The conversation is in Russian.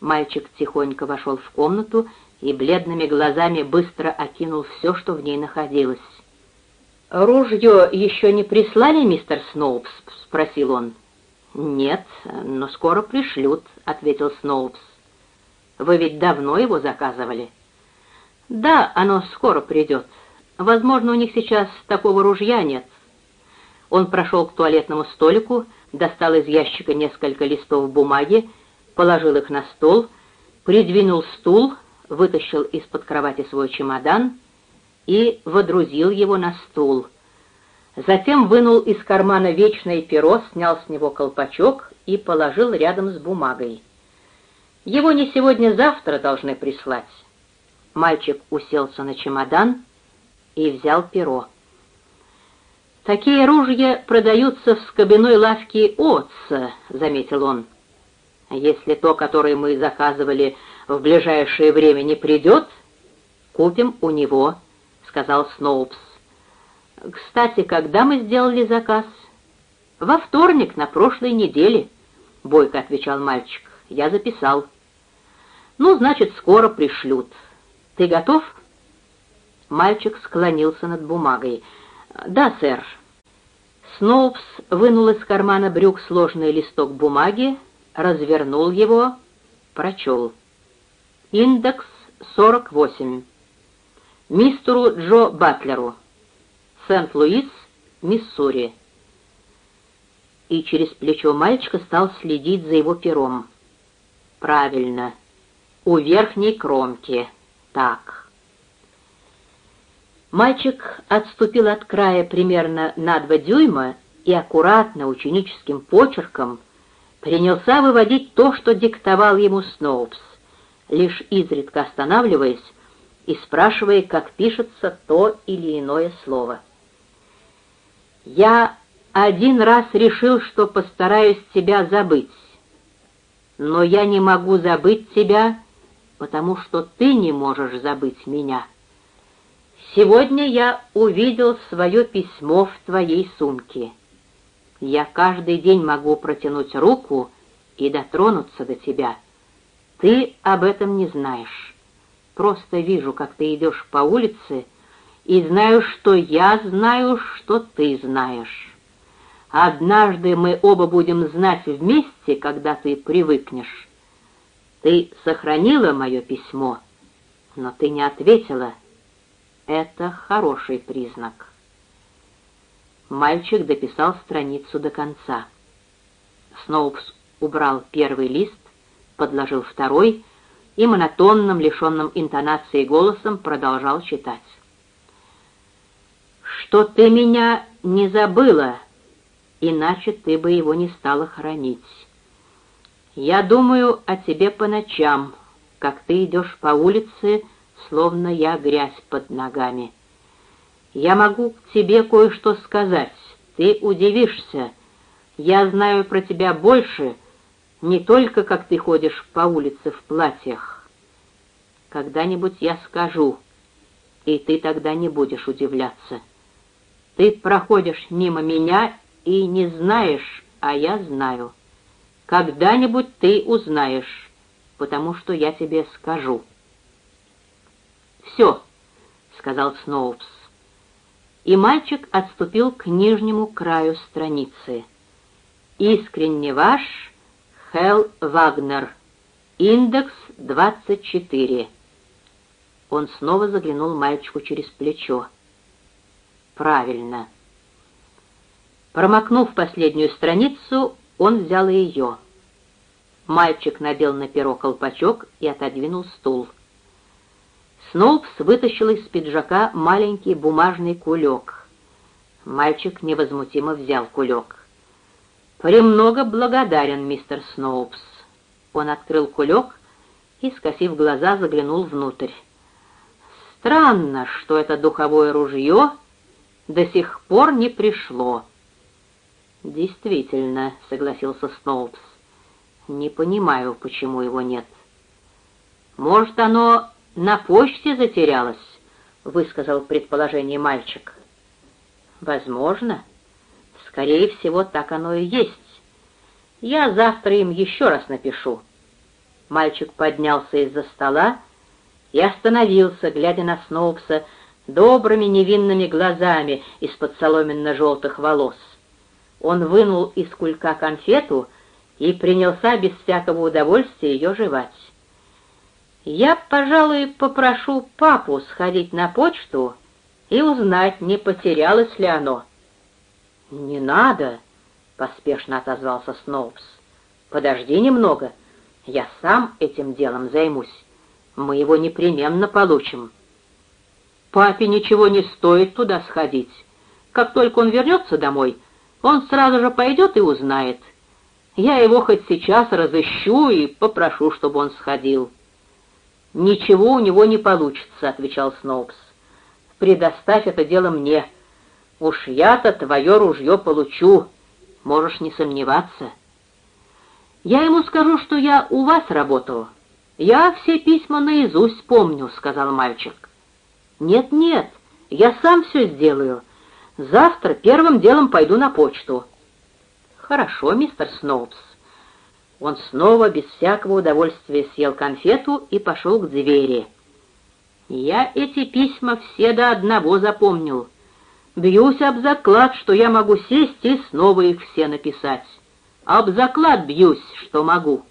Мальчик тихонько вошел в комнату и бледными глазами быстро окинул все, что в ней находилось. «Ружье еще не прислали, мистер Сноупс?» — спросил он. «Нет, но скоро пришлют», — ответил Сноупс. «Вы ведь давно его заказывали?» «Да, оно скоро придет. Возможно, у них сейчас такого ружья нет». Он прошел к туалетному столику, достал из ящика несколько листов бумаги, положил их на стол, придвинул стул, вытащил из-под кровати свой чемодан и водрузил его на стул. Затем вынул из кармана вечное перо, снял с него колпачок и положил рядом с бумагой. Его не сегодня-завтра должны прислать. Мальчик уселся на чемодан и взял перо. «Такие ружья продаются в скобяной лавке Отца», — заметил он. «Если то, которое мы заказывали, в ближайшее время не придет, купим у него», — сказал Сноупс. «Кстати, когда мы сделали заказ?» «Во вторник, на прошлой неделе», — бойко отвечал мальчик. «Я записал». «Ну, значит, скоро пришлют. Ты готов?» Мальчик склонился над бумагой. «Да, сэр». Сноупс вынул из кармана брюк сложный листок бумаги, развернул его, прочел. Индекс 48. Мистеру Джо Батлеру. Сент-Луис, Миссури. И через плечо мальчика стал следить за его пером. Правильно. У верхней кромки. Так. Мальчик отступил от края примерно на два дюйма и аккуратно, ученическим почерком, принялся выводить то, что диктовал ему Сноупс лишь изредка останавливаясь и спрашивая, как пишется то или иное слово. «Я один раз решил, что постараюсь тебя забыть, но я не могу забыть тебя, потому что ты не можешь забыть меня. Сегодня я увидел свое письмо в твоей сумке. Я каждый день могу протянуть руку и дотронуться до тебя» Ты об этом не знаешь. Просто вижу, как ты идешь по улице, и знаю, что я знаю, что ты знаешь. Однажды мы оба будем знать вместе, когда ты привыкнешь. Ты сохранила мое письмо, но ты не ответила. Это хороший признак. Мальчик дописал страницу до конца. Сноупс убрал первый лист, подложил второй и монотонным, лишенным интонации голосом продолжал читать. «Что ты меня не забыла, иначе ты бы его не стала хранить. Я думаю о тебе по ночам, как ты идешь по улице, словно я грязь под ногами. Я могу тебе кое-что сказать, ты удивишься. Я знаю про тебя больше, — не только как ты ходишь по улице в платьях. Когда-нибудь я скажу, и ты тогда не будешь удивляться. Ты проходишь мимо меня и не знаешь, а я знаю. Когда-нибудь ты узнаешь, потому что я тебе скажу. «Все», — сказал Сноупс. И мальчик отступил к нижнему краю страницы. «Искренне ваш...» Хелл Вагнер. Индекс 24. Он снова заглянул мальчику через плечо. Правильно. Промокнув последнюю страницу, он взял ее. Мальчик надел на перо колпачок и отодвинул стул. Сноупс вытащил из пиджака маленький бумажный кулек. Мальчик невозмутимо взял кулек. «Премного благодарен, мистер Сноупс». Он открыл кулек и, скосив глаза, заглянул внутрь. «Странно, что это духовое ружье до сих пор не пришло». «Действительно», — согласился Сноупс. «Не понимаю, почему его нет». «Может, оно на почте затерялось?» — высказал предположение мальчик. «Возможно». Скорее всего, так оно и есть. Я завтра им еще раз напишу. Мальчик поднялся из-за стола и остановился, глядя на Сноупса добрыми невинными глазами из-под соломенно-желтых волос. Он вынул из кулька конфету и принялся без всякого удовольствия ее жевать. «Я, пожалуй, попрошу папу сходить на почту и узнать, не потерялось ли оно». «Не надо», — поспешно отозвался Сноупс. «Подожди немного, я сам этим делом займусь. Мы его непременно получим». «Папе ничего не стоит туда сходить. Как только он вернется домой, он сразу же пойдет и узнает. Я его хоть сейчас разыщу и попрошу, чтобы он сходил». «Ничего у него не получится», — отвечал Сноупс. «Предоставь это дело мне. Уж я-то твое ружье получу, можешь не сомневаться». «Я ему скажу, что я у вас работаю. Я все письма наизусть помню», — сказал мальчик. «Нет-нет, я сам все сделаю. Завтра первым делом пойду на почту». «Хорошо, мистер Сноупс». Он снова без всякого удовольствия съел конфету и пошел к двери. «Я эти письма все до одного запомнил. Бьюсь об заклад, что я могу сесть и снова их все написать. Об заклад бьюсь, что могу».